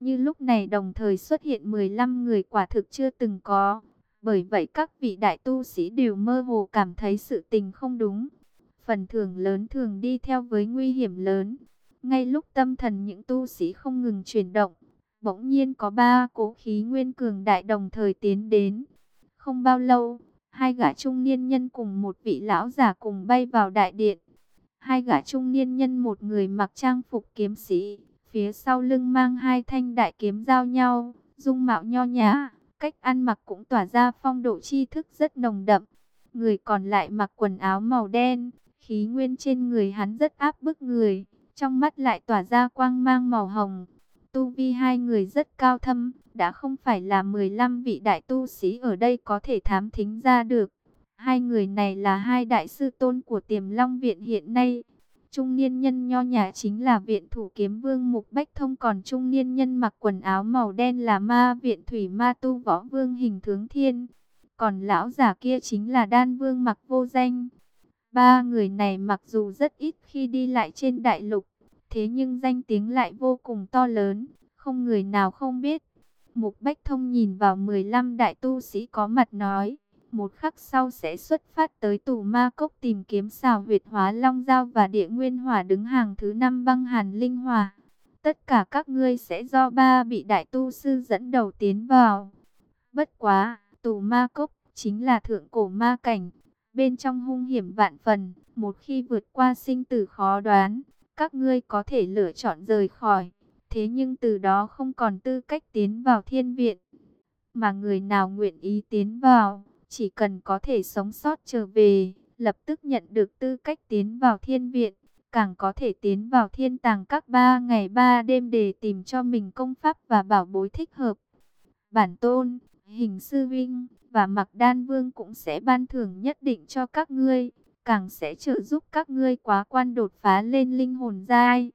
Như lúc này đồng thời xuất hiện 15 người quả thực chưa từng có. Bởi vậy các vị đại tu sĩ đều mơ hồ cảm thấy sự tình không đúng. Phần thưởng lớn thường đi theo với nguy hiểm lớn. Ngay lúc tâm thần những tu sĩ không ngừng chuyển động, bỗng nhiên có ba cố khí nguyên cường đại đồng thời tiến đến. Không bao lâu, hai gã trung niên nhân cùng một vị lão giả cùng bay vào đại điện. Hai gã trung niên nhân một người mặc trang phục kiếm sĩ, phía sau lưng mang hai thanh đại kiếm giao nhau, dung mạo nho nhã, cách ăn mặc cũng tỏa ra phong độ tri thức rất nồng đậm. Người còn lại mặc quần áo màu đen, khí nguyên trên người hắn rất áp bức người, trong mắt lại tỏa ra quang mang màu hồng. Tu vi hai người rất cao thâm, đã không phải là 15 vị đại tu sĩ ở đây có thể thám thính ra được. Hai người này là hai đại sư tôn của tiềm long viện hiện nay. Trung niên nhân nho nhà chính là viện thủ kiếm vương Mục Bách Thông còn trung niên nhân mặc quần áo màu đen là ma viện thủy ma tu võ vương hình tướng thiên. Còn lão giả kia chính là đan vương mặc vô danh. Ba người này mặc dù rất ít khi đi lại trên đại lục, thế nhưng danh tiếng lại vô cùng to lớn, không người nào không biết. Mục Bách Thông nhìn vào 15 đại tu sĩ có mặt nói, một khắc sau sẽ xuất phát tới tù ma cốc tìm kiếm xào huyệt hóa long giao và địa nguyên hỏa đứng hàng thứ năm băng hàn linh hỏa. Tất cả các ngươi sẽ do ba bị đại tu sư dẫn đầu tiến vào. Bất quá, tù ma cốc chính là thượng cổ ma cảnh, bên trong hung hiểm vạn phần, một khi vượt qua sinh tử khó đoán, các ngươi có thể lựa chọn rời khỏi. Thế nhưng từ đó không còn tư cách tiến vào thiên viện. Mà người nào nguyện ý tiến vào, chỉ cần có thể sống sót trở về, lập tức nhận được tư cách tiến vào thiên viện. Càng có thể tiến vào thiên tàng các ba ngày ba đêm để tìm cho mình công pháp và bảo bối thích hợp. Bản tôn, hình sư vinh và mặc đan vương cũng sẽ ban thưởng nhất định cho các ngươi. Càng sẽ trợ giúp các ngươi quá quan đột phá lên linh hồn giai.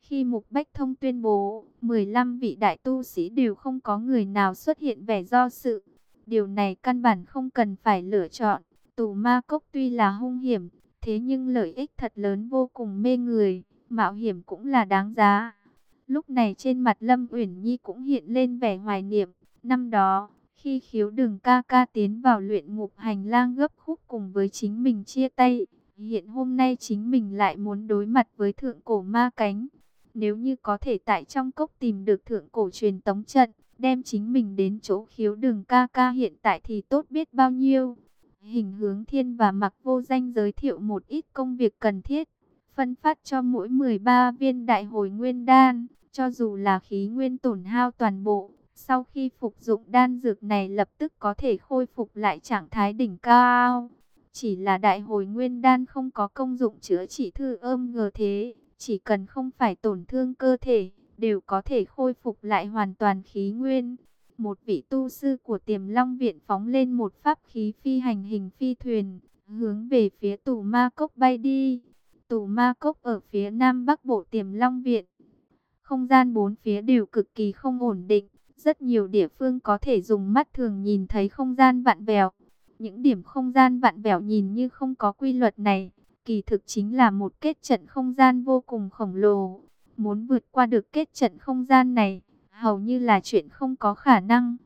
Khi Mục Bách Thông tuyên bố, 15 vị đại tu sĩ đều không có người nào xuất hiện vẻ do sự. Điều này căn bản không cần phải lựa chọn. Tù ma cốc tuy là hung hiểm, thế nhưng lợi ích thật lớn vô cùng mê người, mạo hiểm cũng là đáng giá. Lúc này trên mặt Lâm Uyển Nhi cũng hiện lên vẻ hoài niệm. Năm đó, khi khiếu đường ca ca tiến vào luyện ngục hành lang gấp khúc cùng với chính mình chia tay, hiện hôm nay chính mình lại muốn đối mặt với thượng cổ ma cánh. Nếu như có thể tại trong cốc tìm được thượng cổ truyền tống trận, đem chính mình đến chỗ khiếu đường ca ca hiện tại thì tốt biết bao nhiêu. Hình hướng thiên và mặc vô danh giới thiệu một ít công việc cần thiết, phân phát cho mỗi 13 viên đại hồi nguyên đan, cho dù là khí nguyên tổn hao toàn bộ. Sau khi phục dụng đan dược này lập tức có thể khôi phục lại trạng thái đỉnh cao. Chỉ là đại hồi nguyên đan không có công dụng chữa trị thư ôm ngờ thế, chỉ cần không phải tổn thương cơ thể, đều có thể khôi phục lại hoàn toàn khí nguyên. Một vị tu sư của tiềm long viện phóng lên một pháp khí phi hành hình phi thuyền, hướng về phía tù ma cốc bay đi. Tù ma cốc ở phía nam bắc bộ tiềm long viện. Không gian bốn phía đều cực kỳ không ổn định. Rất nhiều địa phương có thể dùng mắt thường nhìn thấy không gian vặn vẹo. Những điểm không gian vặn vẹo nhìn như không có quy luật này, kỳ thực chính là một kết trận không gian vô cùng khổng lồ. Muốn vượt qua được kết trận không gian này, hầu như là chuyện không có khả năng.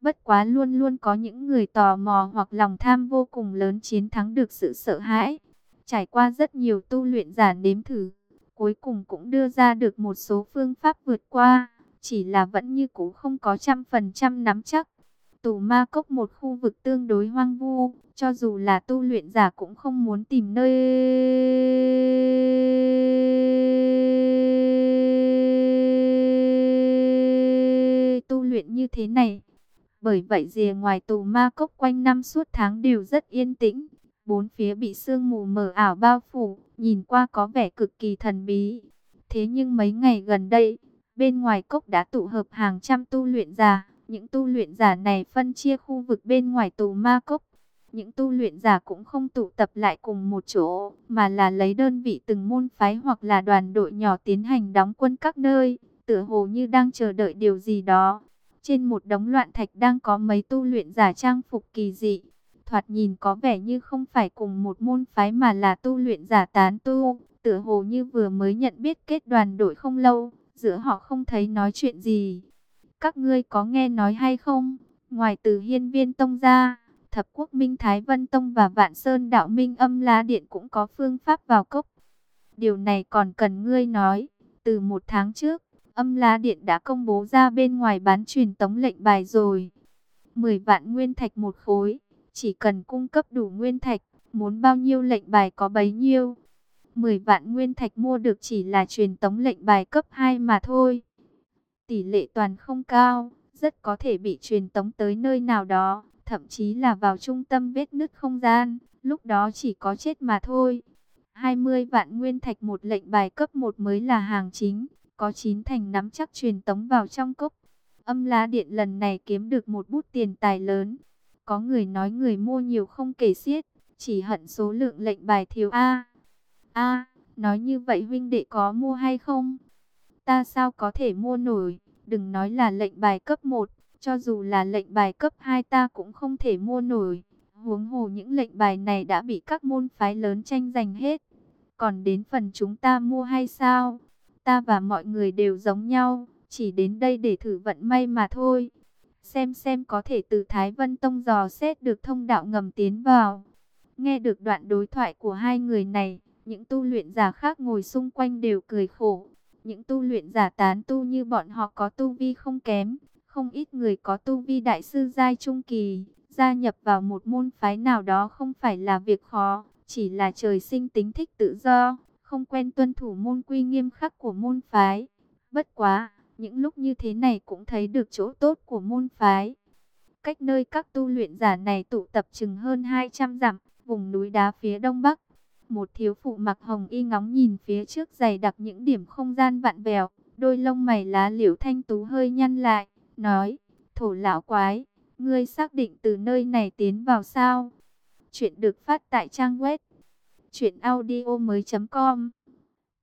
Bất quá luôn luôn có những người tò mò hoặc lòng tham vô cùng lớn chiến thắng được sự sợ hãi. Trải qua rất nhiều tu luyện giả nếm thử, cuối cùng cũng đưa ra được một số phương pháp vượt qua, chỉ là vẫn như cũ không có trăm phần trăm nắm chắc. Tù ma cốc một khu vực tương đối hoang vu, cho dù là tu luyện giả cũng không muốn tìm nơi như thế này. Bởi vậy rìa ngoài tù ma cốc quanh năm suốt tháng đều rất yên tĩnh. Bốn phía bị sương mù mờ ảo bao phủ, nhìn qua có vẻ cực kỳ thần bí. Thế nhưng mấy ngày gần đây, bên ngoài cốc đã tụ hợp hàng trăm tu luyện giả. Những tu luyện giả này phân chia khu vực bên ngoài tù ma cốc. Những tu luyện giả cũng không tụ tập lại cùng một chỗ, mà là lấy đơn vị từng môn phái hoặc là đoàn đội nhỏ tiến hành đóng quân các nơi, tựa hồ như đang chờ đợi điều gì đó. Trên một đống loạn thạch đang có mấy tu luyện giả trang phục kỳ dị, thoạt nhìn có vẻ như không phải cùng một môn phái mà là tu luyện giả tán tu, tựa hồ như vừa mới nhận biết kết đoàn đội không lâu, giữa họ không thấy nói chuyện gì. Các ngươi có nghe nói hay không? Ngoài từ hiên viên tông ra, thập quốc minh Thái Vân Tông và Vạn Sơn Đạo Minh âm lá điện cũng có phương pháp vào cốc. Điều này còn cần ngươi nói. Từ một tháng trước, âm la điện đã công bố ra bên ngoài bán truyền tống lệnh bài rồi. 10 vạn nguyên thạch một khối, chỉ cần cung cấp đủ nguyên thạch, muốn bao nhiêu lệnh bài có bấy nhiêu. 10 vạn nguyên thạch mua được chỉ là truyền tống lệnh bài cấp 2 mà thôi. Tỷ lệ toàn không cao, rất có thể bị truyền tống tới nơi nào đó, thậm chí là vào trung tâm vết nứt không gian, lúc đó chỉ có chết mà thôi. 20 vạn nguyên thạch một lệnh bài cấp 1 mới là hàng chính, có chín thành nắm chắc truyền tống vào trong cốc. Âm lá điện lần này kiếm được một bút tiền tài lớn. Có người nói người mua nhiều không kể xiết, chỉ hận số lượng lệnh bài thiếu A. A, nói như vậy huynh đệ có mua hay không? Ta sao có thể mua nổi, đừng nói là lệnh bài cấp 1, cho dù là lệnh bài cấp 2 ta cũng không thể mua nổi. Huống hồ những lệnh bài này đã bị các môn phái lớn tranh giành hết. Còn đến phần chúng ta mua hay sao? Ta và mọi người đều giống nhau, chỉ đến đây để thử vận may mà thôi. Xem xem có thể từ Thái Vân Tông dò xét được thông đạo ngầm tiến vào. Nghe được đoạn đối thoại của hai người này, những tu luyện giả khác ngồi xung quanh đều cười khổ. Những tu luyện giả tán tu như bọn họ có tu vi không kém, không ít người có tu vi đại sư giai trung kỳ, gia nhập vào một môn phái nào đó không phải là việc khó, chỉ là trời sinh tính thích tự do, không quen tuân thủ môn quy nghiêm khắc của môn phái. Bất quá, những lúc như thế này cũng thấy được chỗ tốt của môn phái. Cách nơi các tu luyện giả này tụ tập chừng hơn 200 dặm, vùng núi đá phía đông bắc. Một thiếu phụ mặc hồng y ngóng nhìn phía trước dày đặc những điểm không gian vạn vẹo, đôi lông mày lá liễu thanh tú hơi nhăn lại, nói, thổ lão quái, ngươi xác định từ nơi này tiến vào sao? Chuyện được phát tại trang web truyệnaudiomoi.com.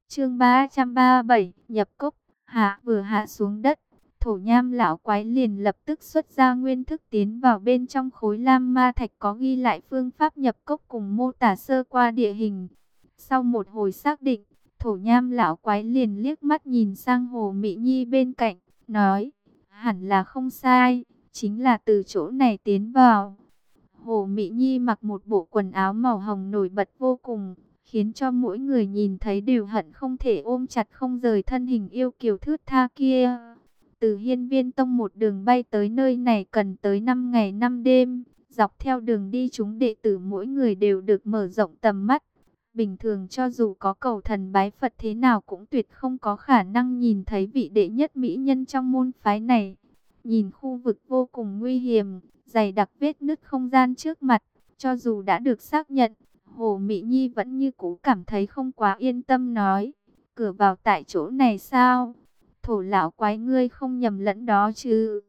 Chương 337, nhập cốc, hạ vừa hạ xuống đất, thổ nham lão quái liền lập tức xuất ra nguyên thức tiến vào bên trong khối lam ma thạch có ghi lại phương pháp nhập cốc cùng mô tả sơ qua địa hình. Sau một hồi xác định, thổ nham lão quái liền liếc mắt nhìn sang hồ Mỹ Nhi bên cạnh, nói, hẳn là không sai, chính là từ chỗ này tiến vào. Hồ Mỹ Nhi mặc một bộ quần áo màu hồng nổi bật vô cùng, khiến cho mỗi người nhìn thấy đều hận không thể ôm chặt không rời thân hình yêu kiều thướt tha kia. Từ hiên viên tông một đường bay tới nơi này cần tới 5 ngày 5 đêm, dọc theo đường đi chúng đệ tử mỗi người đều được mở rộng tầm mắt. Bình thường cho dù có cầu thần bái Phật thế nào cũng tuyệt không có khả năng nhìn thấy vị đệ nhất mỹ nhân trong môn phái này. Nhìn khu vực vô cùng nguy hiểm, dày đặc vết nứt không gian trước mặt, cho dù đã được xác nhận, Hồ Mỹ Nhi vẫn như cũ cảm thấy không quá yên tâm nói, cửa vào tại chỗ này sao? Thổ lão quái ngươi không nhầm lẫn đó chứ?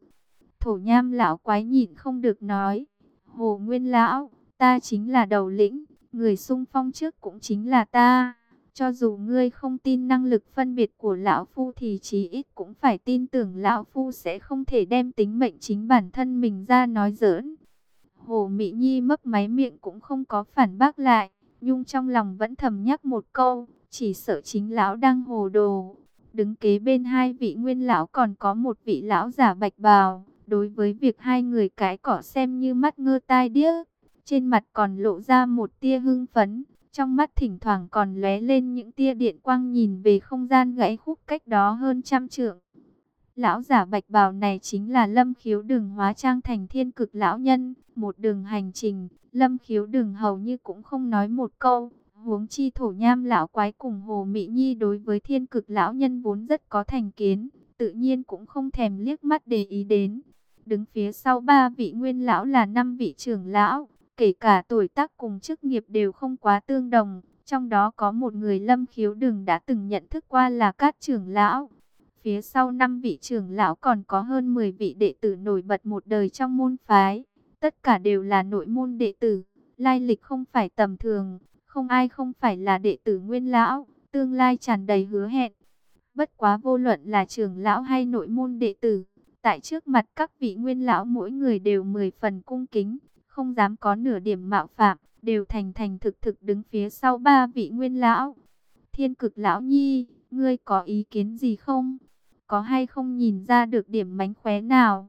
Thổ nham lão quái nhìn không được nói, Hồ Nguyên lão, ta chính là đầu lĩnh, người sung phong trước cũng chính là ta. Cho dù ngươi không tin năng lực phân biệt của lão phu thì chí ít cũng phải tin tưởng lão phu sẽ không thể đem tính mệnh chính bản thân mình ra nói giỡn. Hồ Mỹ Nhi mấp máy miệng cũng không có phản bác lại, nhưng trong lòng vẫn thầm nhắc một câu, chỉ sợ chính lão đang hồ đồ. Đứng kế bên hai vị nguyên lão còn có một vị lão giả bạch bào, đối với việc hai người cái cỏ xem như mắt ngơ tai điếc, trên mặt còn lộ ra một tia hưng phấn. Trong mắt thỉnh thoảng còn lóe lên những tia điện quang nhìn về không gian gãy khúc cách đó hơn trăm trượng. Lão giả bạch bào này chính là Lâm Khiếu Đường hóa trang thành thiên cực lão nhân, một đường hành trình, Lâm Khiếu Đường hầu như cũng không nói một câu, huống chi thổ nham lão quái cùng Hồ Mỹ Nhi đối với thiên cực lão nhân vốn rất có thành kiến, tự nhiên cũng không thèm liếc mắt để ý đến. Đứng phía sau ba vị nguyên lão là năm vị trưởng lão, kể cả tuổi tác cùng chức nghiệp đều không quá tương đồng. Trong đó có một người lâm khiếu đường đã từng nhận thức qua là các trưởng lão. Phía sau năm vị trưởng lão còn có hơn 10 vị đệ tử nổi bật một đời trong môn phái. Tất cả đều là nội môn đệ tử, lai lịch không phải tầm thường, không ai không phải là đệ tử nguyên lão, tương lai tràn đầy hứa hẹn. Bất quá vô luận là trưởng lão hay nội môn đệ tử, tại trước mặt các vị nguyên lão mỗi người đều mười phần cung kính, không dám có nửa điểm mạo phạm, đều thành thành thực thực đứng phía sau ba vị nguyên lão. Thiên cực lão nhi, ngươi có ý kiến gì không? có hay không nhìn ra được điểm mánh khóe nào?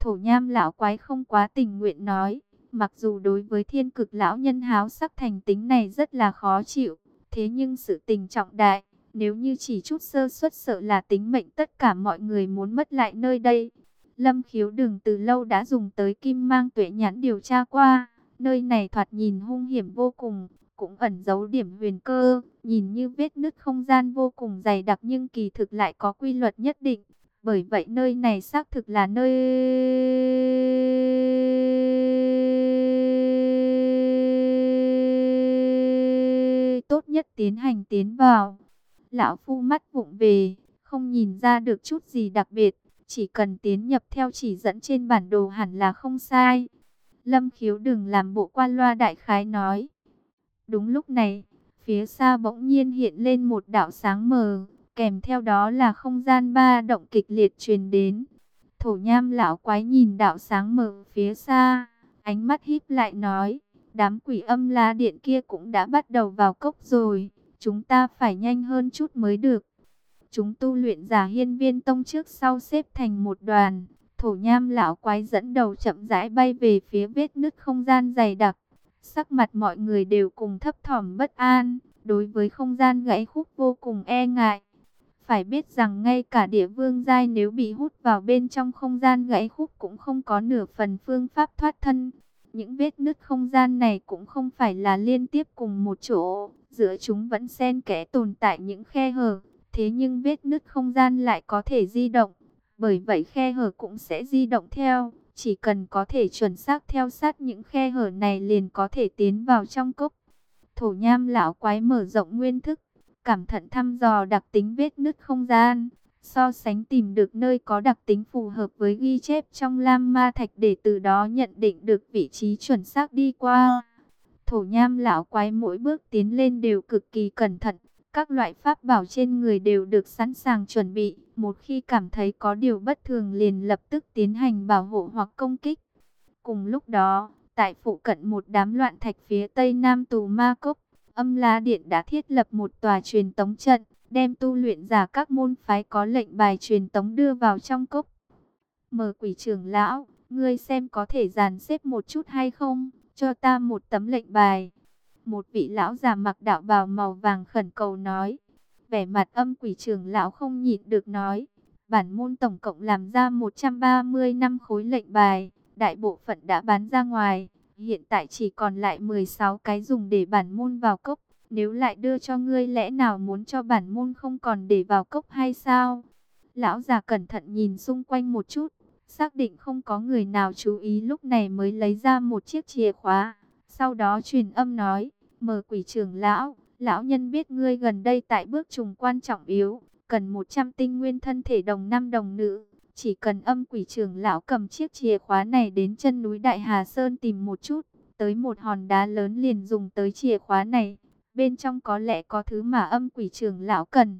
Thổ nham lão quái không quá tình nguyện nói, mặc dù đối với thiên cực lão nhân háo sắc thành tính này rất là khó chịu, thế nhưng sự tình trọng đại, nếu như chỉ chút sơ suất sợ là tính mệnh tất cả mọi người muốn mất lại nơi đây. Lâm khiếu đường từ lâu đã dùng tới kim mang tuệ nhãn điều tra qua, nơi này thoạt nhìn hung hiểm vô cùng, cũng ẩn giấu điểm huyền cơ, nhìn như vết nứt không gian vô cùng dày đặc nhưng kỳ thực lại có quy luật nhất định. Bởi vậy nơi này xác thực là nơi tốt nhất tiến hành tiến vào. Lão Phu mắt vụng về, không nhìn ra được chút gì đặc biệt, chỉ cần tiến nhập theo chỉ dẫn trên bản đồ hẳn là không sai. Lâm khiếu đừng làm bộ qua loa đại khái nói. Đúng lúc này, phía xa bỗng nhiên hiện lên một đạo sáng mờ, kèm theo đó là không gian ba động kịch liệt truyền đến. Thổ nham lão quái nhìn đạo sáng mờ phía xa, ánh mắt híp lại nói, đám quỷ âm la điện kia cũng đã bắt đầu vào cốc rồi, chúng ta phải nhanh hơn chút mới được. Chúng tu luyện giả hiên viên tông trước sau xếp thành một đoàn, thổ nham lão quái dẫn đầu chậm rãi bay về phía vết nứt không gian dày đặc. Sắc mặt mọi người đều cùng thấp thỏm bất an, đối với không gian gãy khúc vô cùng e ngại. Phải biết rằng ngay cả địa vương giai nếu bị hút vào bên trong không gian gãy khúc cũng không có nửa phần phương pháp thoát thân. Những vết nứt không gian này cũng không phải là liên tiếp cùng một chỗ, giữa chúng vẫn xen kẽ tồn tại những khe hở. Thế nhưng vết nứt không gian lại có thể di động, bởi vậy khe hở cũng sẽ di động theo. Chỉ cần có thể chuẩn xác theo sát những khe hở này liền có thể tiến vào trong cốc. Thổ nham lão quái mở rộng nguyên thức, cảm thận thăm dò đặc tính vết nứt không gian, so sánh tìm được nơi có đặc tính phù hợp với ghi chép trong lam ma thạch để từ đó nhận định được vị trí chuẩn xác đi qua. Thổ nham lão quái mỗi bước tiến lên đều cực kỳ cẩn thận, các loại pháp bảo trên người đều được sẵn sàng chuẩn bị, một khi cảm thấy có điều bất thường liền lập tức tiến hành bảo hộ hoặc công kích. Cùng lúc đó, tại phụ cận một đám loạn thạch phía tây nam tù ma cốc, âm la điện đã thiết lập một tòa truyền tống trận, đem tu luyện giả các môn phái có lệnh bài truyền tống đưa vào trong cốc. mở quỷ trưởng lão, ngươi xem có thể dàn xếp một chút hay không, cho ta một tấm lệnh bài. Một vị lão già mặc đạo bào màu vàng khẩn cầu nói. Vẻ mặt âm quỷ trưởng lão không nhịn được nói. Bản môn tổng cộng làm ra 130 năm khối lệnh bài. Đại bộ phận đã bán ra ngoài. Hiện tại chỉ còn lại 16 cái dùng để bản môn vào cốc. Nếu lại đưa cho ngươi lẽ nào muốn cho bản môn không còn để vào cốc hay sao? Lão già cẩn thận nhìn xung quanh một chút. Xác định không có người nào chú ý lúc này mới lấy ra một chiếc chìa khóa. Sau đó truyền âm nói, mờ quỷ trưởng lão, lão nhân biết ngươi gần đây tại bước trùng quan trọng yếu, cần 100 tinh nguyên thân thể đồng năm đồng nữ. Chỉ cần âm quỷ trưởng lão cầm chiếc chìa khóa này đến chân núi Đại Hà Sơn tìm một chút, tới một hòn đá lớn liền dùng tới chìa khóa này. Bên trong có lẽ có thứ mà âm quỷ trưởng lão cần.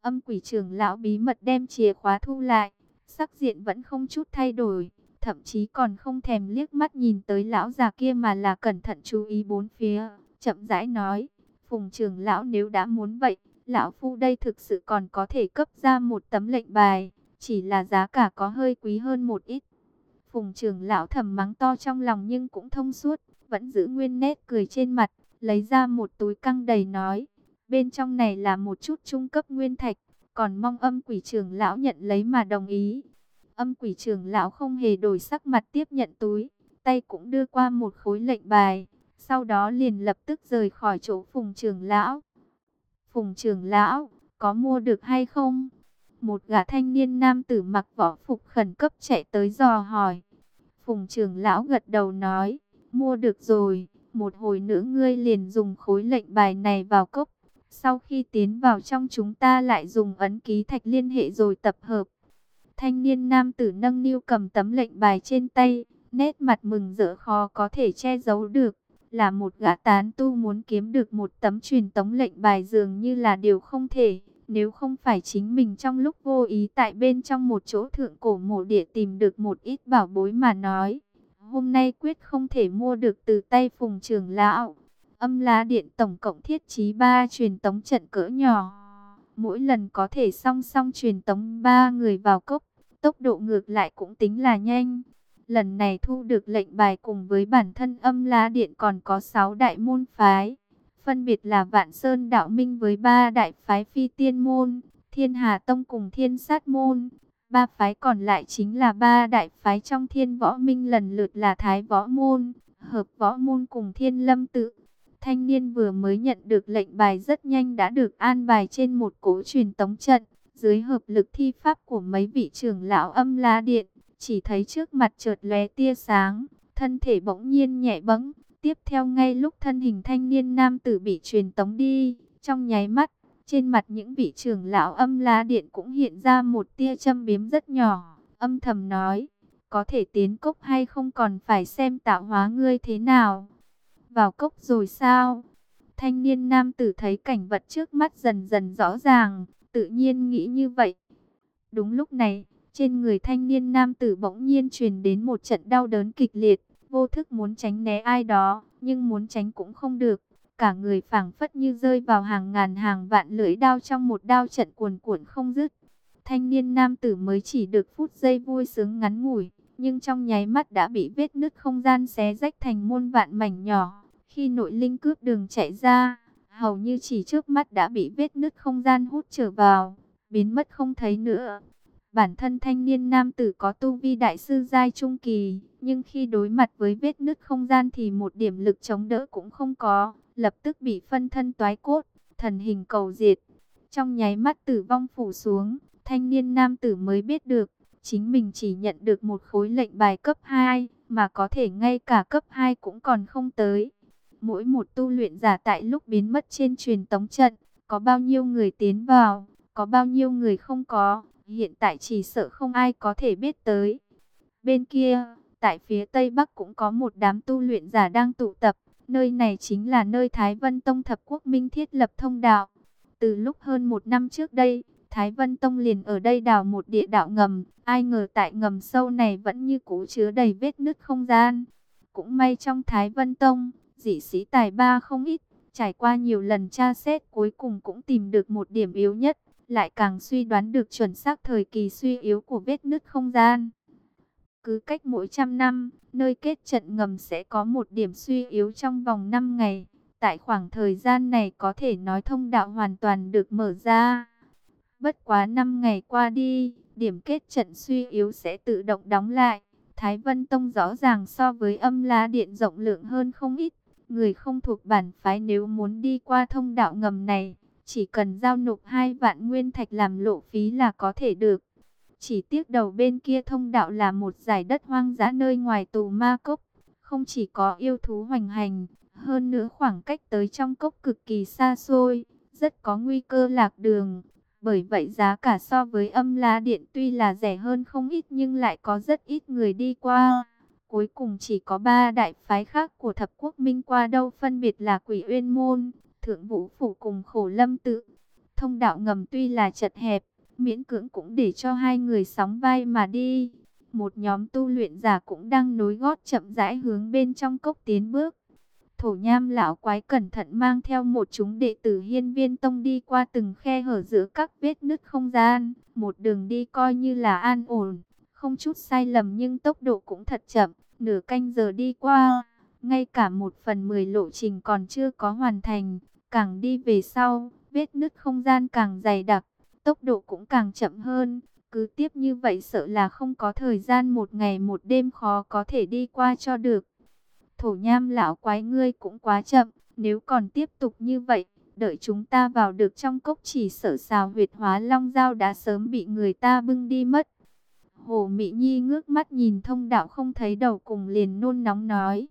Âm quỷ trưởng lão bí mật đem chìa khóa thu lại, sắc diện vẫn không chút thay đổi, thậm chí còn không thèm liếc mắt nhìn tới lão già kia mà là cẩn thận chú ý bốn phía chậm rãi nói, Phùng trưởng lão nếu đã muốn vậy, lão phu đây thực sự còn có thể cấp ra một tấm lệnh bài, chỉ là giá cả có hơi quý hơn một ít. Phùng trưởng lão thầm mắng to trong lòng nhưng cũng thông suốt, vẫn giữ nguyên nét cười trên mặt, lấy ra một túi căng đầy nói, bên trong này là một chút trung cấp nguyên thạch, còn mong âm quỷ trưởng lão nhận lấy mà đồng ý. Âm quỷ trưởng lão không hề đổi sắc mặt tiếp nhận túi, tay cũng đưa qua một khối lệnh bài. Sau đó liền lập tức rời khỏi chỗ phùng trưởng lão. Phùng trưởng lão, có mua được hay không? Một gã thanh niên nam tử mặc võ phục khẩn cấp chạy tới dò hỏi. Phùng trưởng lão gật đầu nói, mua được rồi, một hồi nữa ngươi liền dùng khối lệnh bài này vào cốc. Sau khi tiến vào trong chúng ta lại dùng ấn ký thạch liên hệ rồi tập hợp. Thanh niên nam tử nâng niu cầm tấm lệnh bài trên tay, nét mặt mừng rỡ khó có thể che giấu được là một gã tán tu muốn kiếm được một tấm truyền tống lệnh bài dường như là điều không thể. Nếu không phải chính mình trong lúc vô ý tại bên trong một chỗ thượng cổ mộ địa tìm được một ít bảo bối mà nói. Hôm nay quyết không thể mua được từ tay phùng trường lão. Âm lá điện tổng cộng thiết trí 3 truyền tống trận cỡ nhỏ. Mỗi lần có thể song song truyền tống ba người vào cốc, tốc độ ngược lại cũng tính là nhanh. Lần này thu được lệnh bài cùng với bản thân âm la điện còn có 6 đại môn phái. Phân biệt là Vạn Sơn Đạo Minh với ba đại phái phi tiên môn, Thiên Hà Tông cùng Thiên Sát Môn. Ba phái còn lại chính là ba đại phái trong thiên võ minh lần lượt là Thái Võ Môn, Hợp Võ Môn cùng Thiên Lâm Tự. Thanh niên vừa mới nhận được lệnh bài rất nhanh đã được an bài trên một cố truyền tống trận, dưới hợp lực thi pháp của mấy vị trưởng lão âm la điện, chỉ thấy trước mặt chợt lóe tia sáng, thân thể bỗng nhiên nhẹ bẫng, tiếp theo ngay lúc thân hình thanh niên nam tử bị truyền tống đi, trong nháy mắt, trên mặt những vị trưởng lão âm la điện cũng hiện ra một tia châm biếm rất nhỏ, âm thầm nói, có thể tiến cốc hay không còn phải xem tạo hóa ngươi thế nào vào cốc rồi sao? Thanh niên nam tử thấy cảnh vật trước mắt dần dần rõ ràng, tự nhiên nghĩ như vậy. Đúng lúc này, trên người thanh niên nam tử bỗng nhiên truyền đến một trận đau đớn kịch liệt, vô thức muốn tránh né ai đó, nhưng muốn tránh cũng không được. Cả người phảng phất như rơi vào hàng ngàn hàng vạn lưỡi đao trong một đao trận cuồn cuộn không dứt. Thanh niên nam tử mới chỉ được phút giây vui sướng ngắn ngủi, nhưng trong nháy mắt đã bị vết nứt không gian xé rách thành muôn vạn mảnh nhỏ. Khi nội linh cướp đường chạy ra, hầu như chỉ trước mắt đã bị vết nứt không gian hút trở vào, biến mất không thấy nữa. Bản thân thanh niên nam tử có tu vi đại sư giai trung kỳ, nhưng khi đối mặt với vết nứt không gian thì một điểm lực chống đỡ cũng không có, lập tức bị phân thân toái cốt, thần hình cầu diệt. Trong nháy mắt tử vong phủ xuống, thanh niên nam tử mới biết được, chính mình chỉ nhận được một khối lệnh bài cấp 2, mà có thể ngay cả cấp 2 cũng còn không tới. Mỗi một tu luyện giả tại lúc biến mất trên truyền tống trận, có bao nhiêu người tiến vào, có bao nhiêu người không có, hiện tại chỉ sợ không ai có thể biết tới. Bên kia, tại phía Tây Bắc cũng có một đám tu luyện giả đang tụ tập, nơi này chính là nơi Thái Vân Tông Thập Quốc Minh thiết lập thông đạo. Từ lúc hơn một năm trước đây, Thái Vân Tông liền ở đây đào một địa đạo ngầm, ai ngờ tại ngầm sâu này vẫn như cũ chứa đầy vết nứt không gian. Cũng may trong Thái Vân Tông, dị sĩ tài ba không ít, trải qua nhiều lần tra xét cuối cùng cũng tìm được một điểm yếu nhất, lại càng suy đoán được chuẩn xác thời kỳ suy yếu của vết nứt không gian. Cứ cách mỗi trăm năm, nơi kết trận ngầm sẽ có một điểm suy yếu trong vòng 5 ngày. Tại khoảng thời gian này có thể nói thông đạo hoàn toàn được mở ra. Bất quá 5 ngày qua đi, điểm kết trận suy yếu sẽ tự động đóng lại. Thái Vân Tông rõ ràng so với âm la điện rộng lượng hơn không ít. Người không thuộc bản phái nếu muốn đi qua thông đạo ngầm này, chỉ cần giao nộp hai vạn nguyên thạch làm lộ phí là có thể được. Chỉ tiếc đầu bên kia thông đạo là một giải đất hoang dã nơi ngoài tù ma cốc, không chỉ có yêu thú hoành hành, hơn nữa khoảng cách tới trong cốc cực kỳ xa xôi, rất có nguy cơ lạc đường. Bởi vậy giá cả so với âm la điện tuy là rẻ hơn không ít nhưng lại có rất ít người đi qua. Cuối cùng chỉ có ba đại phái khác của thập quốc minh qua đâu phân biệt là quỷ uyên môn, thượng vũ phủ cùng khổ lâm tự. Thông đạo ngầm tuy là chật hẹp, miễn cưỡng cũng để cho hai người sóng vai mà đi. Một nhóm tu luyện giả cũng đang nối gót chậm rãi hướng bên trong cốc tiến bước. Thổ nham lão quái cẩn thận mang theo một chúng đệ tử hiên viên tông đi qua từng khe hở giữa các vết nứt không gian. Một đường đi coi như là an ổn, không chút sai lầm nhưng tốc độ cũng thật chậm. Nửa canh giờ đi qua, ngay cả một phần mười lộ trình còn chưa có hoàn thành. Càng đi về sau, vết nứt không gian càng dày đặc, tốc độ cũng càng chậm hơn. Cứ tiếp như vậy sợ là không có thời gian một ngày một đêm khó có thể đi qua cho được. Thổ nham lão quái ngươi cũng quá chậm, nếu còn tiếp tục như vậy, đợi chúng ta vào được trong cốc chỉ sợ xào huyệt hóa long dao đã sớm bị người ta bưng đi mất. Hồ Mỹ Nhi ngước mắt nhìn thông đạo không thấy đầu cùng liền nôn nóng nói.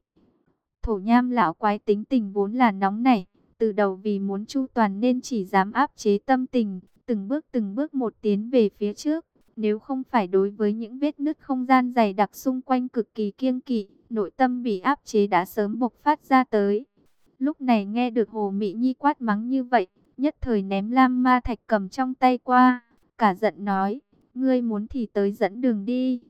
Thổ nham lão quái tính tình vốn là nóng này, từ đầu vì muốn chu toàn nên chỉ dám áp chế tâm tình, từng bước từng bước một tiến về phía trước. Nếu không phải đối với những vết nứt không gian dày đặc xung quanh cực kỳ kiêng kỵ, nội tâm bị áp chế đã sớm bộc phát ra tới. Lúc này nghe được Hồ Mỹ Nhi quát mắng như vậy, nhất thời ném lam ma thạch cầm trong tay qua, cả giận nói, ngươi muốn thì tới dẫn đường đi.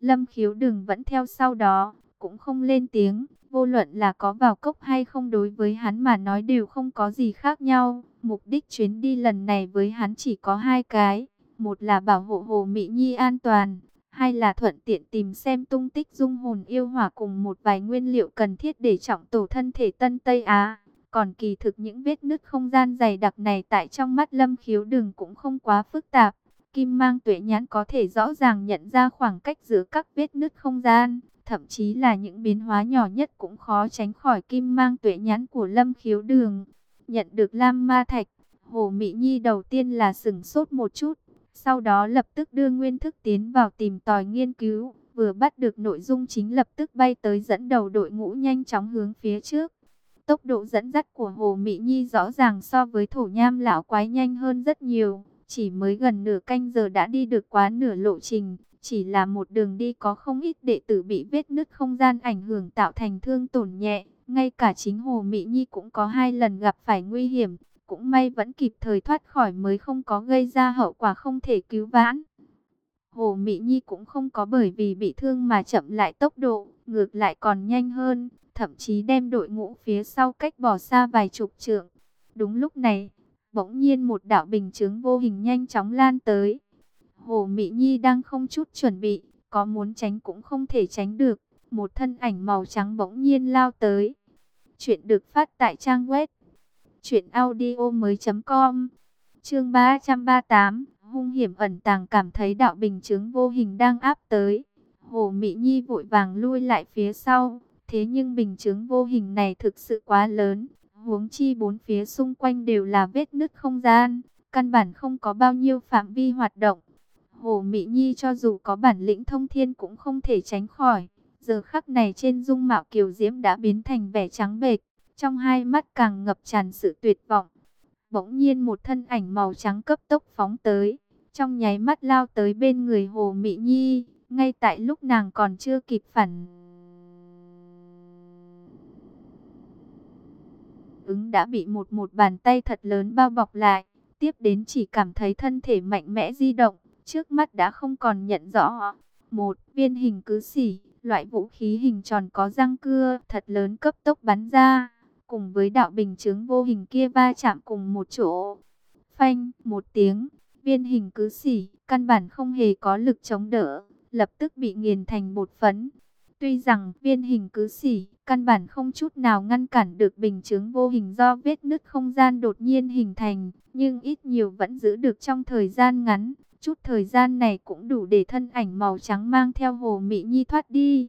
Lâm khiếu đường vẫn theo sau đó, cũng không lên tiếng, vô luận là có vào cốc hay không đối với hắn mà nói đều không có gì khác nhau. Mục đích chuyến đi lần này với hắn chỉ có hai cái. Một là bảo hộ Hồ Mỹ Nhi an toàn. Hai là thuận tiện tìm xem tung tích dung hồn yêu hỏa cùng một vài nguyên liệu cần thiết để trọng tổ thân thể Tân Tây Á. Còn kỳ thực những vết nứt không gian dày đặc này tại trong mắt lâm khiếu đường cũng không quá phức tạp. Kim mang tuệ nhãn có thể rõ ràng nhận ra khoảng cách giữa các vết nứt không gian. Thậm chí là những biến hóa nhỏ nhất cũng khó tránh khỏi kim mang tuệ nhãn của lâm khiếu đường. Nhận được Lam Ma Thạch, Hồ Mỹ Nhi đầu tiên là sửng sốt một chút. Sau đó lập tức đưa nguyên thức tiến vào tìm tòi nghiên cứu. Vừa bắt được nội dung chính lập tức bay tới dẫn đầu đội ngũ nhanh chóng hướng phía trước. Tốc độ dẫn dắt của Hồ Mỹ Nhi rõ ràng so với thổ nham lão quái nhanh hơn rất nhiều. Chỉ mới gần nửa canh giờ đã đi được quá nửa lộ trình. Chỉ là một đường đi có không ít đệ tử bị vết nứt không gian ảnh hưởng tạo thành thương tổn nhẹ. Ngay cả chính Hồ Mỹ Nhi cũng có hai lần gặp phải nguy hiểm. Cũng may vẫn kịp thời thoát khỏi mới không có gây ra hậu quả không thể cứu vãn. Hồ Mỹ Nhi cũng không có bởi vì bị thương mà chậm lại tốc độ, ngược lại còn nhanh hơn, thậm chí đem đội ngũ phía sau cách bỏ xa vài chục trượng. Đúng lúc này, bỗng nhiên một đạo bình chứng vô hình nhanh chóng lan tới. Hồ Mỹ Nhi đang không chút chuẩn bị, có muốn tránh cũng không thể tránh được. Một thân ảnh màu trắng bỗng nhiên lao tới. Chuyện được phát tại trang web truyệnaudiomoi.com. Chương 338, hung hiểm ẩn tàng cảm thấy đạo bình chứng vô hình đang áp tới. Hồ Mỹ Nhi vội vàng lui lại phía sau, thế nhưng bình chứng vô hình này thực sự quá lớn, huống chi bốn phía xung quanh đều là vết nứt không gian, căn bản không có bao nhiêu phạm vi hoạt động. Hồ Mỹ Nhi cho dù có bản lĩnh thông thiên cũng không thể tránh khỏi. Giờ khắc này trên dung mạo kiều diễm đã biến thành vẻ trắng bệch, trong hai mắt càng ngập tràn sự tuyệt vọng. Bỗng nhiên một thân ảnh màu trắng cấp tốc phóng tới, trong nháy mắt lao tới bên người Hồ Mỹ Nhi, ngay tại lúc nàng còn chưa kịp phản ứng đã bị một một bàn tay thật lớn bao bọc lại, tiếp đến chỉ cảm thấy thân thể mạnh mẽ di động, trước mắt đã không còn nhận rõ. Một viên hình cứ xỉ, loại vũ khí hình tròn có răng cưa thật lớn cấp tốc bắn ra, cùng với đạo bình chứng vô hình kia va chạm cùng một chỗ. Phanh, một tiếng, viên hình cứ xỉ, căn bản không hề có lực chống đỡ, lập tức bị nghiền thành bột phấn. Tuy rằng viên hình cứ xỉ, căn bản không chút nào ngăn cản được bình chứng vô hình do vết nứt không gian đột nhiên hình thành, nhưng ít nhiều vẫn giữ được trong thời gian ngắn. Chút thời gian này cũng đủ để thân ảnh màu trắng mang theo Hồ Mỹ Nhi thoát đi.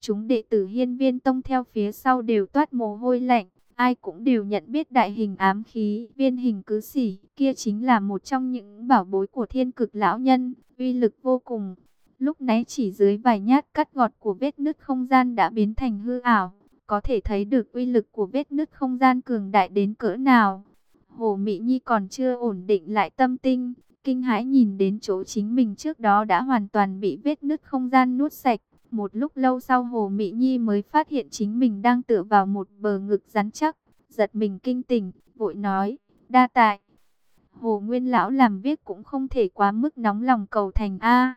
Chúng đệ tử hiên viên tông theo phía sau đều toát mồ hôi lạnh. Ai cũng đều nhận biết đại hình ám khí, viên hình cứ xỉ, kia chính là một trong những bảo bối của thiên cực lão nhân, uy lực vô cùng. Lúc nãy chỉ dưới vài nhát cắt gọt của vết nứt không gian đã biến thành hư ảo, có thể thấy được uy lực của vết nứt không gian cường đại đến cỡ nào. Hồ Mỹ Nhi còn chưa ổn định lại tâm tinh, kinh hãi nhìn đến chỗ chính mình trước đó đã hoàn toàn bị vết nứt không gian nuốt sạch. Một lúc lâu sau Hồ Mỹ Nhi mới phát hiện chính mình đang tựa vào một bờ ngực rắn chắc, giật mình kinh tỉnh, vội nói, đa tại. Hồ Nguyên Lão làm việc cũng không thể quá mức nóng lòng cầu thành A.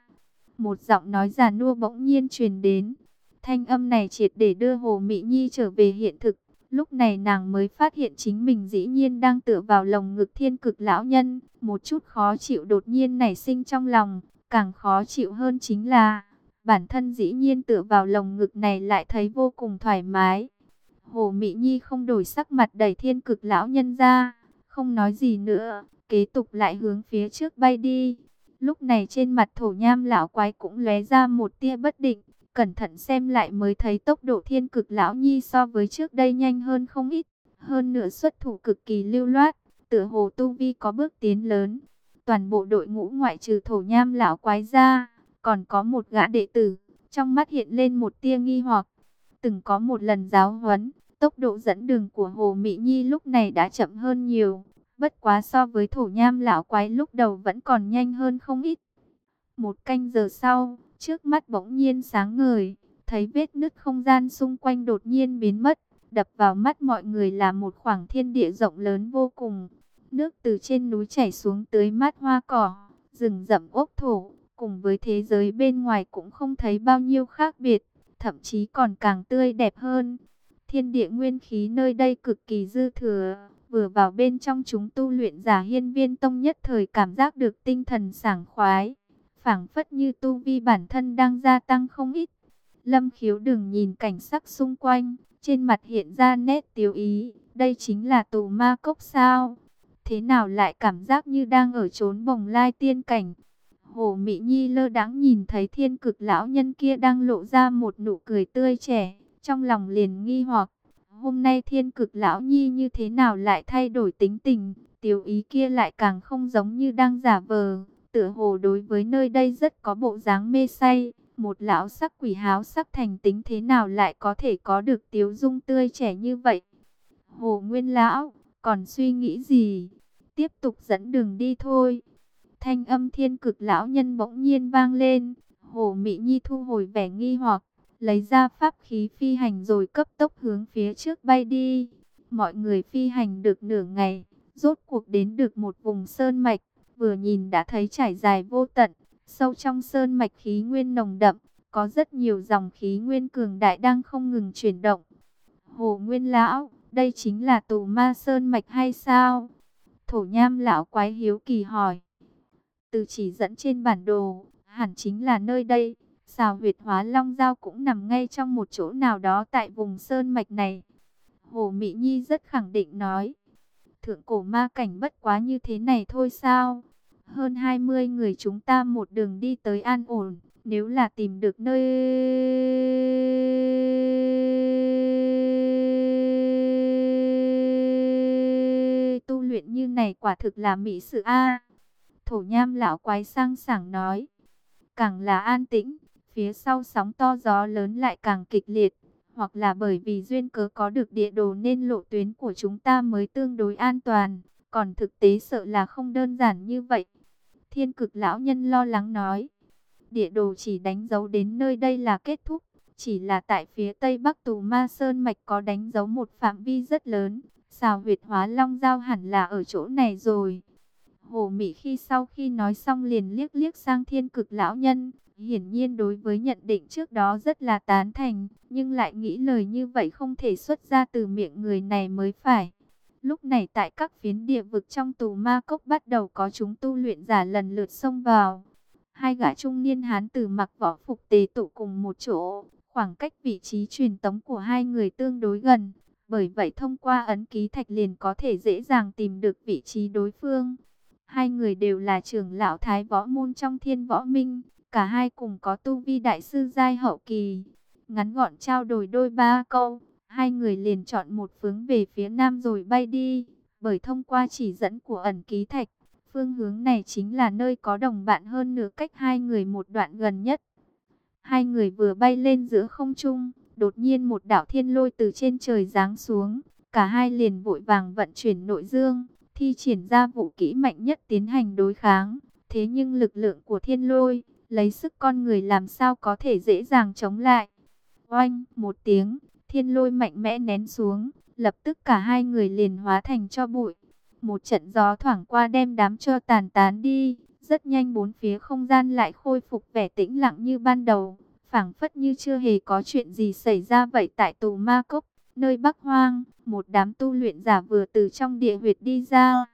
Một giọng nói già nua bỗng nhiên truyền đến. Thanh âm này triệt để đưa Hồ Mỹ Nhi trở về hiện thực. Lúc này nàng mới phát hiện chính mình dĩ nhiên đang tựa vào lồng ngực thiên cực lão nhân. Một chút khó chịu đột nhiên nảy sinh trong lòng. Càng khó chịu hơn chính là bản thân dĩ nhiên tựa vào lồng ngực này lại thấy vô cùng thoải mái. Hồ Mỹ Nhi không đổi sắc mặt đẩy thiên cực lão nhân ra. Không nói gì nữa. Kế tục lại hướng phía trước bay đi. Lúc này trên mặt thổ nham lão quái cũng lóe ra một tia bất định, cẩn thận xem lại mới thấy tốc độ thiên cực lão nhi so với trước đây nhanh hơn không ít, hơn nửa xuất thủ cực kỳ lưu loát, tựa hồ tu vi có bước tiến lớn. Toàn bộ đội ngũ ngoại trừ thổ nham lão quái ra, còn có một gã đệ tử, trong mắt hiện lên một tia nghi hoặc. Từng có một lần giáo huấn, tốc độ dẫn đường của Hồ Mỹ Nhi lúc này đã chậm hơn nhiều, Bất quá so với thổ nham lão quái lúc đầu vẫn còn nhanh hơn không ít. Một canh giờ sau, trước mắt bỗng nhiên sáng ngời, thấy vết nứt không gian xung quanh đột nhiên biến mất. Đập vào mắt mọi người là một khoảng thiên địa rộng lớn vô cùng. Nước từ trên núi chảy xuống tới mát hoa cỏ, rừng rậm ốc thổ, cùng với thế giới bên ngoài cũng không thấy bao nhiêu khác biệt, thậm chí còn càng tươi đẹp hơn. Thiên địa nguyên khí nơi đây cực kỳ dư thừa, vừa vào bên trong chúng tu luyện giả hiên viên tông nhất thời cảm giác được tinh thần sảng khoái, phảng phất như tu vi bản thân đang gia tăng không ít. Lâm khiếu đừng nhìn cảnh sắc xung quanh, trên mặt hiện ra nét tiêu ý, đây chính là tù ma cốc sao? Thế nào lại cảm giác như đang ở trốn bồng lai tiên cảnh? Hồ Mỹ Nhi lơ đãng nhìn thấy thiên cực lão nhân kia đang lộ ra một nụ cười tươi trẻ, trong lòng liền nghi hoặc, hôm nay thiên cực lão nhi như thế nào lại thay đổi tính tình, tiểu ý kia lại càng không giống như đang giả vờ, tựa hồ đối với nơi đây rất có bộ dáng mê say, một lão sắc quỷ háo sắc thành tính thế nào lại có thể có được tiếu dung tươi trẻ như vậy. Hồ Nguyên Lão, còn suy nghĩ gì? Tiếp tục dẫn đường đi thôi. Thanh âm thiên cực lão nhân bỗng nhiên vang lên. Hồ Mỹ Nhi thu hồi vẻ nghi hoặc, lấy ra pháp khí phi hành rồi cấp tốc hướng phía trước bay đi. Mọi người phi hành được nửa ngày, rốt cuộc đến được một vùng sơn mạch, vừa nhìn đã thấy trải dài vô tận, sâu trong sơn mạch khí nguyên nồng đậm, có rất nhiều dòng khí nguyên cường đại đang không ngừng chuyển động. Hồ Nguyên Lão, đây chính là tù ma sơn mạch hay sao? Thổ nham lão quái hiếu kỳ hỏi. Từ chỉ dẫn trên bản đồ, hẳn chính là nơi đây. Xào huyệt hóa long giao cũng nằm ngay trong một chỗ nào đó tại vùng sơn mạch này. Hồ Mỹ Nhi rất khẳng định nói. Thượng cổ ma cảnh bất quá như thế này thôi sao? Hơn 20 người chúng ta một đường đi tới an ổn. Nếu là tìm được nơi tu luyện như này quả thực là mỹ sự a. Thổ nham lão quái sang sảng nói. Càng là an tĩnh, phía sau sóng to gió lớn lại càng kịch liệt. Hoặc là bởi vì duyên cớ có được địa đồ nên lộ tuyến của chúng ta mới tương đối an toàn. Còn thực tế sợ là không đơn giản như vậy. Thiên cực lão nhân lo lắng nói. Địa đồ chỉ đánh dấu đến nơi đây là kết thúc. Chỉ là tại phía tây bắc tù ma sơn mạch có đánh dấu một phạm vi rất lớn. Xào huyệt hóa long giao hẳn là ở chỗ này rồi. Hồ Mỹ khi sau khi nói xong liền liếc liếc sang thiên cực lão nhân. Hiển nhiên đối với nhận định trước đó rất là tán thành. Nhưng lại nghĩ lời như vậy không thể xuất ra từ miệng người này mới phải. Lúc này tại các phiến địa vực trong tù ma cốc bắt đầu có chúng tu luyện giả lần lượt xông vào. Hai gã trung niên hán tử mặc võ phục tề tụ cùng một chỗ, khoảng cách vị trí truyền tống của hai người tương đối gần. Bởi vậy thông qua ấn ký thạch liền có thể dễ dàng tìm được vị trí đối phương. Hai người đều là trưởng lão thái võ môn trong thiên võ minh, cả hai cùng có tu vi đại sư giai hậu kỳ. Ngắn gọn trao đổi đôi ba câu, hai người liền chọn một hướng về phía nam rồi bay đi. Bởi thông qua chỉ dẫn của ẩn ký thạch, phương hướng này chính là nơi có đồng bạn hơn nửa cách hai người một đoạn gần nhất. Hai người vừa bay lên giữa không trung, đột nhiên một đạo thiên lôi từ trên trời giáng xuống, cả hai liền vội vàng vận chuyển nội dương, thi triển ra vũ kỹ mạnh nhất tiến hành đối kháng. Thế nhưng lực lượng của thiên lôi, lấy sức con người làm sao có thể dễ dàng chống lại. Oanh, một tiếng, thiên lôi mạnh mẽ nén xuống, lập tức cả hai người liền hóa thành cho bụi. Một trận gió thoảng qua đem đám cho tàn tán đi, rất nhanh bốn phía không gian lại khôi phục vẻ tĩnh lặng như ban đầu phảng phất như chưa hề có chuyện gì xảy ra vậy tại tù ma cốc, nơi Bắc Hoang, một đám tu luyện giả vừa từ trong địa huyệt đi ra.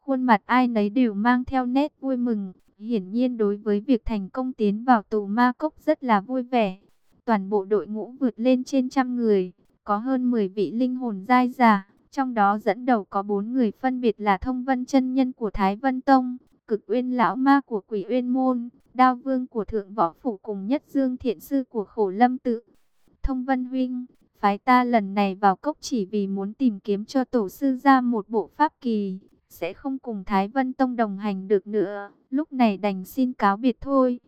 Khuôn mặt ai nấy đều mang theo nét vui mừng, hiển nhiên đối với việc thành công tiến vào tù ma cốc rất là vui vẻ. Toàn bộ đội ngũ vượt lên trên trăm người, có hơn 10 vị linh hồn giai giả, trong đó dẫn đầu có bốn người phân biệt là thông vân chân nhân của Thái Vân Tông, cực uyên lão ma của quỷ uyên môn, đao vương của thượng võ phủ cùng nhất dương thiện sư của khổ lâm tự. Thông vân huynh, phái ta lần này vào cốc chỉ vì muốn tìm kiếm cho tổ sư ra một bộ pháp kỳ, sẽ không cùng Thái Vân Tông đồng hành được nữa, lúc này đành xin cáo biệt thôi.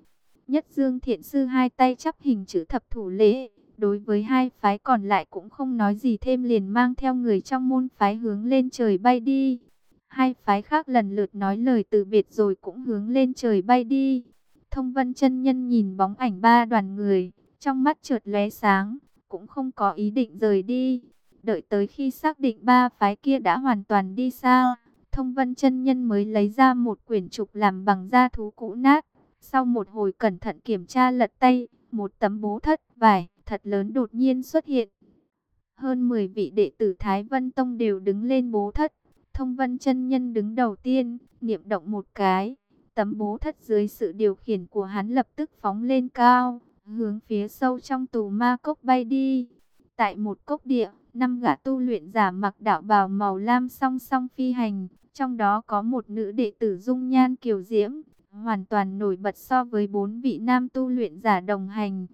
Nhất dương thiện sư hai tay chắp hình chữ thập thủ lễ, đối với hai phái còn lại cũng không nói gì thêm liền mang theo người trong môn phái hướng lên trời bay đi. Hai phái khác lần lượt nói lời từ biệt rồi cũng hướng lên trời bay đi. Thông vân chân nhân nhìn bóng ảnh ba đoàn người, trong mắt trượt lóe sáng, cũng không có ý định rời đi. Đợi tới khi xác định ba phái kia đã hoàn toàn đi xa, thông vân chân nhân mới lấy ra một quyển trục làm bằng da thú cũ nát. Sau một hồi cẩn thận kiểm tra lật tay, một tấm bố thất vải thật lớn đột nhiên xuất hiện. Hơn 10 vị đệ tử Thái Vân Tông đều đứng lên bố thất, Thông vân chân nhân đứng đầu tiên, niệm động một cái. Tấm bố thất dưới sự điều khiển của hắn lập tức phóng lên cao, hướng phía sâu trong tù ma cốc bay đi. Tại một cốc địa, năm gã tu luyện giả mặc đạo bào màu lam song song phi hành, trong đó có một nữ đệ tử dung nhan kiều diễm, hoàn toàn nổi bật so với bốn vị nam tu luyện giả đồng hành.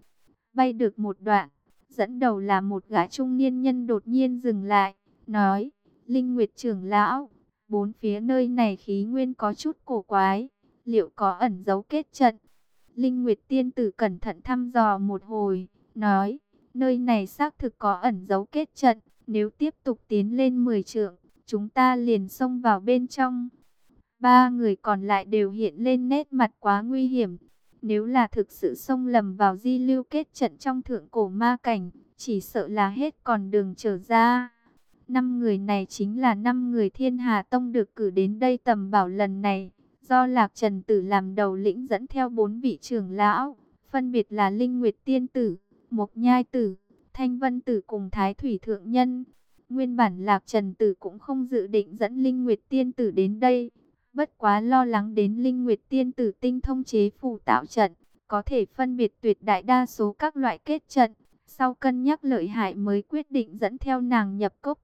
Bay được một đoạn, dẫn đầu là một gã trung niên nhân đột nhiên dừng lại, nói, Linh Nguyệt trưởng lão, bốn phía nơi này khí nguyên có chút cổ quái, liệu có ẩn dấu kết trận? Linh Nguyệt tiên tử cẩn thận thăm dò một hồi, nói, nơi này xác thực có ẩn dấu kết trận, nếu tiếp tục tiến lên 10 trượng, chúng ta liền xông vào bên trong. Ba người còn lại đều hiện lên nét mặt quá nguy hiểm. Nếu là thực sự xông lầm vào di lưu kết trận trong thượng cổ ma cảnh, chỉ sợ là hết còn đường trở ra. Năm người này chính là năm người thiên hà tông được cử đến đây tầm bảo lần này. Do Lạc Trần Tử làm đầu lĩnh dẫn theo bốn vị trưởng lão, phân biệt là Linh Nguyệt Tiên Tử, Mộc Nhai Tử, Thanh Vân Tử cùng Thái Thủy Thượng Nhân. Nguyên bản Lạc Trần Tử cũng không dự định dẫn Linh Nguyệt Tiên Tử đến đây. Bất quá lo lắng đến Linh Nguyệt Tiên Tử tinh thông chế phù tạo trận, có thể phân biệt tuyệt đại đa số các loại kết trận. Sau cân nhắc lợi hại mới quyết định dẫn theo nàng nhập cốc.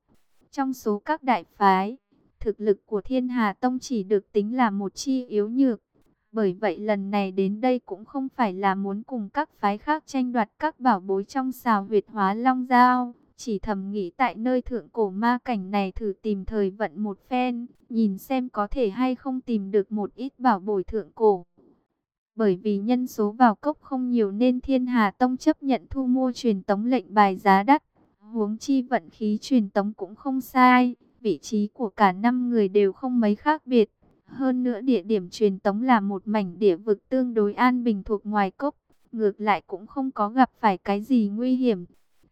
Trong số các đại phái, thực lực của Thiên Hà Tông chỉ được tính là một chi yếu nhược. Bởi vậy lần này đến đây cũng không phải là muốn cùng các phái khác tranh đoạt các bảo bối trong xào huyệt hóa long giao. Chỉ thầm nghĩ tại nơi thượng cổ ma cảnh này thử tìm thời vận một phen, nhìn xem có thể hay không tìm được một ít bảo bồi thượng cổ. Bởi vì nhân số vào cốc không nhiều nên Thiên Hà Tông chấp nhận thu mua truyền tống lệnh bài giá đắt. Huống chi vận khí truyền tống cũng không sai, vị trí của cả năm người đều không mấy khác biệt. Hơn nữa địa điểm truyền tống là một mảnh địa vực tương đối an bình thuộc ngoài cốc, ngược lại cũng không có gặp phải cái gì nguy hiểm.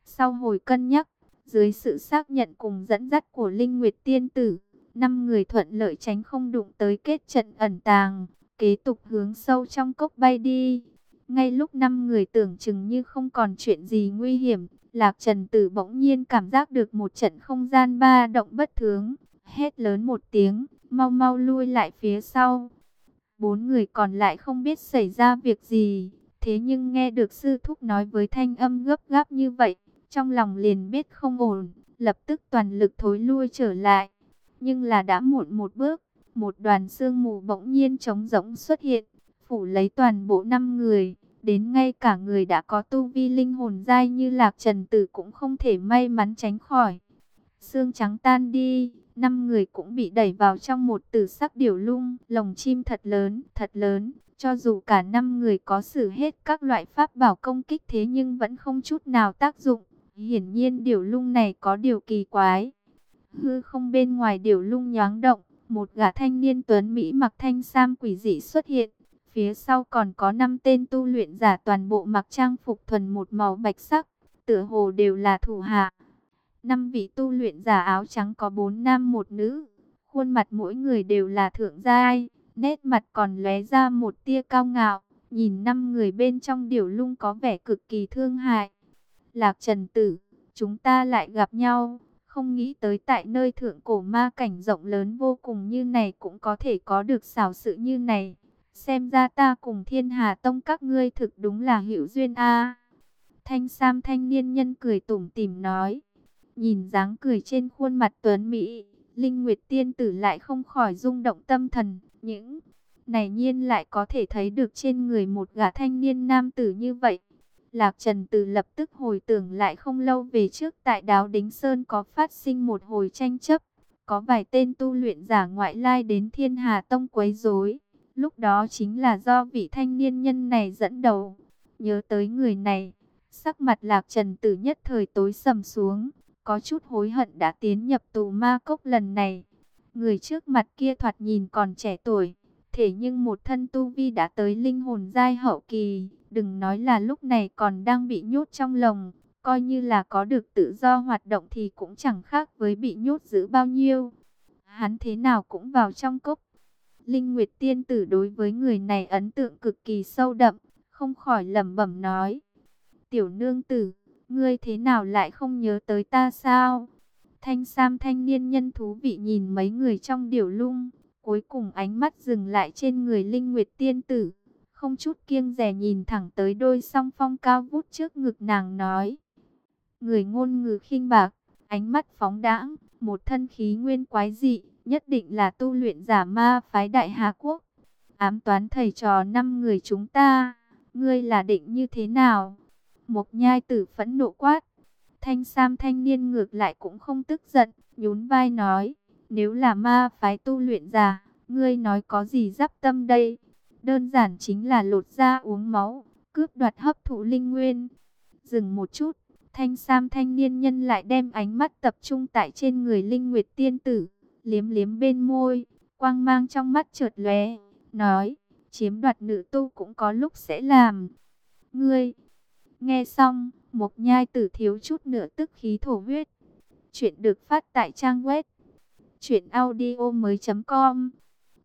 Sau hồi cân nhắc, dưới sự xác nhận cùng dẫn dắt của Linh Nguyệt Tiên Tử, năm người thuận lợi tránh không đụng tới kết trận ẩn tàng, kế tục hướng sâu trong cốc bay đi. Ngay lúc năm người tưởng chừng như không còn chuyện gì nguy hiểm, Lạc Trần Tử bỗng nhiên cảm giác được một trận không gian ba động bất thường, hét lớn một tiếng, mau mau lui lại phía sau. Bốn người còn lại không biết xảy ra việc gì, thế nhưng nghe được sư thúc nói với thanh âm gấp gáp như vậy, trong lòng liền biết không ổn, lập tức toàn lực thối lui trở lại. Nhưng là đã muộn một bước, một đoàn sương mù bỗng nhiên trống rỗng xuất hiện, phủ lấy toàn bộ năm người. Đến ngay cả người đã có tu vi linh hồn dai như lạc trần tử cũng không thể may mắn tránh khỏi. Sương trắng tan đi, năm người cũng bị đẩy vào trong một tử sắc điểu lung, lồng chim thật lớn, thật lớn. Cho dù cả năm người có sử hết các loại pháp bảo công kích thế nhưng vẫn không chút nào tác dụng. Hiển nhiên điểu lung này có điều kỳ quái. Hư không bên ngoài điểu lung nhoáng động, một gã thanh niên tuấn Mỹ mặc thanh sam quỷ dị xuất hiện. Phía sau còn có năm tên tu luyện giả toàn bộ mặc trang phục thuần một màu bạch sắc, tựa hồ đều là thủ hạ. Năm vị tu luyện giả áo trắng có bốn nam một nữ, khuôn mặt mỗi người đều là thượng giai, nét mặt còn lóe ra một tia cao ngạo, nhìn năm người bên trong điểu lung có vẻ cực kỳ thương hại. Lạc Trần Tử, chúng ta lại gặp nhau, không nghĩ tới tại nơi thượng cổ ma cảnh rộng lớn vô cùng như này cũng có thể có được xảo sự như này. Xem ra ta cùng thiên hà tông các ngươi thực đúng là hữu duyên a Thanh Sam thanh niên nhân cười tủm tỉm nói. Nhìn dáng cười trên khuôn mặt tuấn Mỹ, Linh Nguyệt tiên tử lại không khỏi rung động tâm thần. Những này nhiên lại có thể thấy được trên người một gã thanh niên nam tử như vậy. Lạc Trần từ lập tức hồi tưởng lại không lâu về trước tại Đáo Đính Sơn có phát sinh một hồi tranh chấp. Có vài tên tu luyện giả ngoại lai đến Thiên Hà Tông quấy rối. Lúc đó chính là do vị thanh niên nhân này dẫn đầu. Nhớ tới người này, sắc mặt Lạc Trần từ nhất thời tối sầm xuống. Có chút hối hận đã tiến nhập tù ma cốc lần này. Người trước mặt kia thoạt nhìn còn trẻ tuổi. Thế nhưng một thân tu vi đã tới linh hồn giai hậu kỳ Đừng nói là lúc này còn đang bị nhốt trong lồng, coi như là có được tự do hoạt động thì cũng chẳng khác với bị nhốt giữ bao nhiêu. Hắn thế nào cũng vào trong cốc. Linh Nguyệt Tiên Tử đối với người này ấn tượng cực kỳ sâu đậm, không khỏi lẩm bẩm nói. Tiểu nương tử, ngươi thế nào lại không nhớ tới ta sao? Thanh Sam thanh niên nhân thú vị nhìn mấy người trong điểu lung, cuối cùng ánh mắt dừng lại trên người Linh Nguyệt tiên tử, không chút kiêng rẻ nhìn thẳng tới đôi song phong cao vút trước ngực nàng nói. Người ngôn ngữ khinh bạc, ánh mắt phóng đãng, một thân khí nguyên quái dị, nhất định là tu luyện giả ma phái Đại Hà Quốc. Ám toán thầy trò năm người chúng ta, ngươi là định như thế nào? Một nhai tử phẫn nộ quát. Thanh Sam thanh niên ngược lại cũng không tức giận, nhún vai nói, nếu là ma phái tu luyện giả, ngươi nói có gì giáp tâm đây? Đơn giản chính là lột da uống máu, cướp đoạt hấp thụ linh nguyên. Dừng một chút, thanh sam thanh niên nhân lại đem ánh mắt tập trung tại trên người linh nguyệt tiên tử, liếm liếm bên môi, quang mang trong mắt chợt lóe, nói, chiếm đoạt nữ tu cũng có lúc sẽ làm. Ngươi, nghe xong, một nhai tử thiếu chút nữa tức khí thổ huyết. Chuyện được phát tại trang web chuyện audio mới.com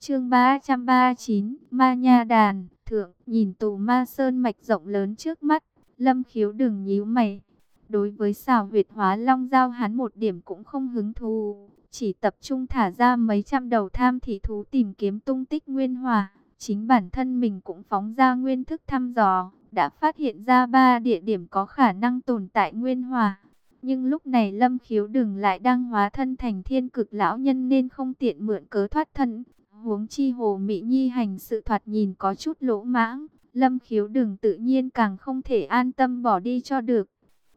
Chương 339, Ma Nha Đàn, Thượng, nhìn tù ma sơn mạch rộng lớn trước mắt, lâm khiếu đừng nhíu mày. Đối với xào huyệt hóa long giao hắn một điểm cũng không hứng thú, chỉ tập trung thả ra mấy trăm đầu tham thị thú tìm kiếm tung tích nguyên hòa. Chính bản thân mình cũng phóng ra nguyên thức thăm dò, đã phát hiện ra ba địa điểm có khả năng tồn tại nguyên hòa. Nhưng lúc này Lâm Khiếu đừng lại đang hóa thân thành thiên cực lão nhân nên không tiện mượn cớ thoát thân, Huống chi hồ Mỹ Nhi hành sự thoạt nhìn có chút lỗ mãng, Lâm Khiếu đừng tự nhiên càng không thể an tâm bỏ đi cho được.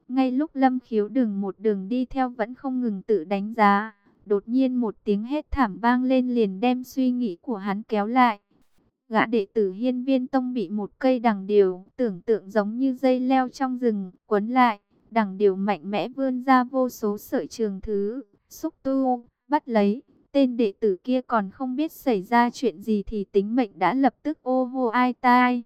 Ngay lúc Lâm Khiếu đừng một đường đi theo vẫn không ngừng tự đánh giá, đột nhiên một tiếng hét thảm vang lên liền đem suy nghĩ của hắn kéo lại. Gã đệ tử hiên viên tông bị một cây đằng điều, tưởng tượng giống như dây leo trong rừng, quấn lại, đằng điều mạnh mẽ vươn ra vô số sợi trường thứ, xúc tu, bắt lấy, Tên đệ tử kia còn không biết xảy ra chuyện gì thì tính mệnh đã lập tức ô hô ai tai.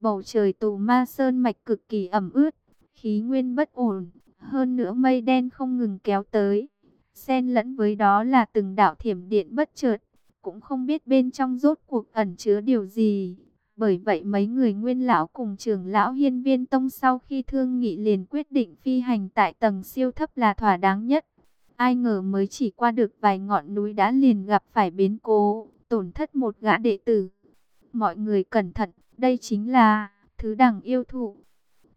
Bầu trời tù ma sơn mạch cực kỳ ẩm ướt, khí nguyên bất ổn, hơn nữa mây đen không ngừng kéo tới. Xen lẫn với đó là từng đạo thiểm điện bất chợt, cũng không biết bên trong rốt cuộc ẩn chứa điều gì. Bởi vậy mấy người nguyên lão cùng trưởng lão hiên viên tông sau khi thương nghị liền quyết định phi hành tại tầng siêu thấp là thỏa đáng nhất. Ai ngờ mới chỉ qua được vài ngọn núi đã liền gặp phải biến cố, tổn thất một gã đệ tử. Mọi người cẩn thận, đây chính là thứ đằng yêu thụ.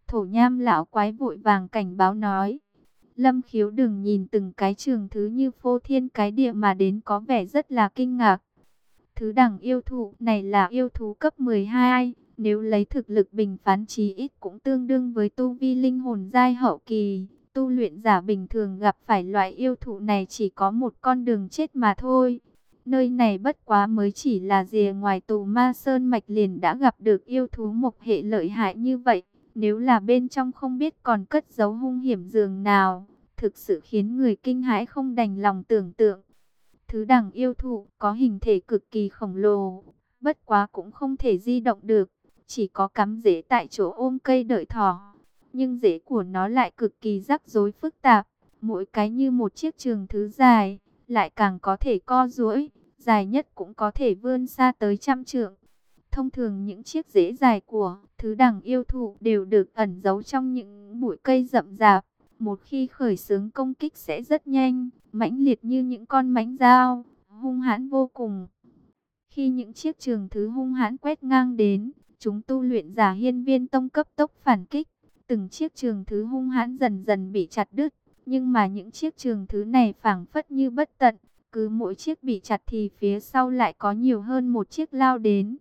Thổ nham lão quái vội vàng cảnh báo nói. Lâm khiếu đừng nhìn từng cái trường thứ như phô thiên cái địa mà đến có vẻ rất là kinh ngạc. Thứ đẳng yêu thụ này là yêu thú cấp 12, nếu lấy thực lực bình phán chí ít cũng tương đương với tu vi linh hồn giai hậu kỳ. Tu luyện giả bình thường gặp phải loại yêu thụ này chỉ có một con đường chết mà thôi. Nơi này bất quá mới chỉ là rìa ngoài tù ma sơn mạch liền đã gặp được yêu thú một hệ lợi hại như vậy. Nếu là bên trong không biết còn cất giấu hung hiểm dường nào, thực sự khiến người kinh hãi không đành lòng tưởng tượng. Thứ đẳng yêu thụ có hình thể cực kỳ khổng lồ, bất quá cũng không thể di động được, chỉ có cắm rễ tại chỗ ôm cây đợi thỏ nhưng rễ của nó lại cực kỳ rắc rối phức tạp, mỗi cái như một chiếc trường thứ dài, lại càng có thể co duỗi, dài nhất cũng có thể vươn xa tới trăm trượng. Thông thường những chiếc rễ dài của thứ đằng yêu thụ đều được ẩn giấu trong những bụi cây rậm rạp, một khi khởi xướng công kích sẽ rất nhanh, mãnh liệt như những con mãnh dao, hung hãn vô cùng. Khi những chiếc trường thứ hung hãn quét ngang đến, chúng tu luyện giả hiên viên tông cấp tốc phản kích, Từng chiếc trường thứ hung hãn dần dần bị chặt đứt, nhưng mà những chiếc trường thứ này phảng phất như bất tận, cứ mỗi chiếc bị chặt thì phía sau lại có nhiều hơn một chiếc lao đến.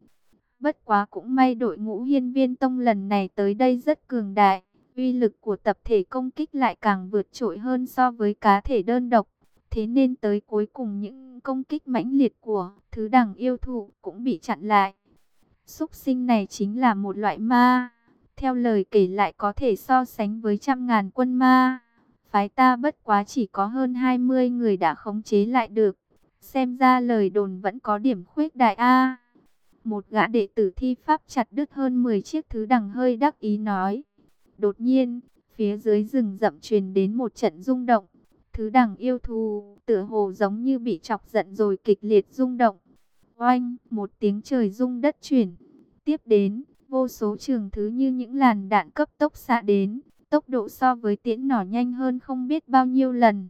Bất quá cũng may đội ngũ hiên viên tông lần này tới đây rất cường đại, uy lực của tập thể công kích lại càng vượt trội hơn so với cá thể đơn độc. Thế nên tới cuối cùng những công kích mãnh liệt của thứ đẳng yêu thụ cũng bị chặn lại. Súc sinh này chính là một loại ma theo lời kể lại có thể so sánh với trăm ngàn quân ma. Phái ta bất quá chỉ có hơn 20 người đã khống chế lại được. Xem ra lời đồn vẫn có điểm khuyết đại A. Một gã đệ tử thi pháp chặt đứt hơn 10 chiếc thứ đằng hơi đắc ý nói. Đột nhiên, phía dưới rừng rậm truyền đến một trận rung động. Thứ đằng yêu thù, tựa hồ giống như bị chọc giận rồi kịch liệt rung động. Oanh, một tiếng trời rung đất chuyển. Tiếp đến, Vô số trường thứ như những làn đạn cấp tốc xạ đến, tốc độ so với tiễn nỏ nhanh hơn không biết bao nhiêu lần.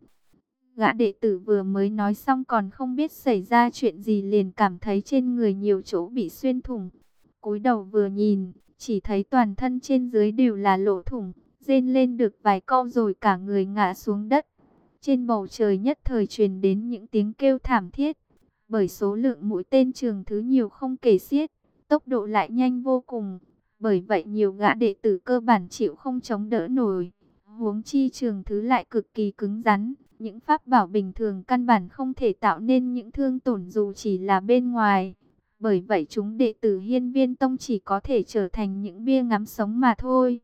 Gã đệ tử vừa mới nói xong còn không biết xảy ra chuyện gì liền cảm thấy trên người nhiều chỗ bị xuyên thủng. cúi đầu vừa nhìn, chỉ thấy toàn thân trên dưới đều là lỗ thủng, rên lên được vài câu rồi cả người ngã xuống đất. Trên bầu trời nhất thời truyền đến những tiếng kêu thảm thiết, bởi số lượng mũi tên trường thứ nhiều không kể xiết, tốc độ lại nhanh vô cùng. Bởi vậy nhiều gã đệ tử cơ bản chịu không chống đỡ nổi. Huống chi trường thứ lại cực kỳ cứng rắn. Những pháp bảo bình thường căn bản không thể tạo nên những thương tổn dù chỉ là bên ngoài. Bởi vậy chúng đệ tử hiên viên tông chỉ có thể trở thành những bia ngắm sống mà thôi.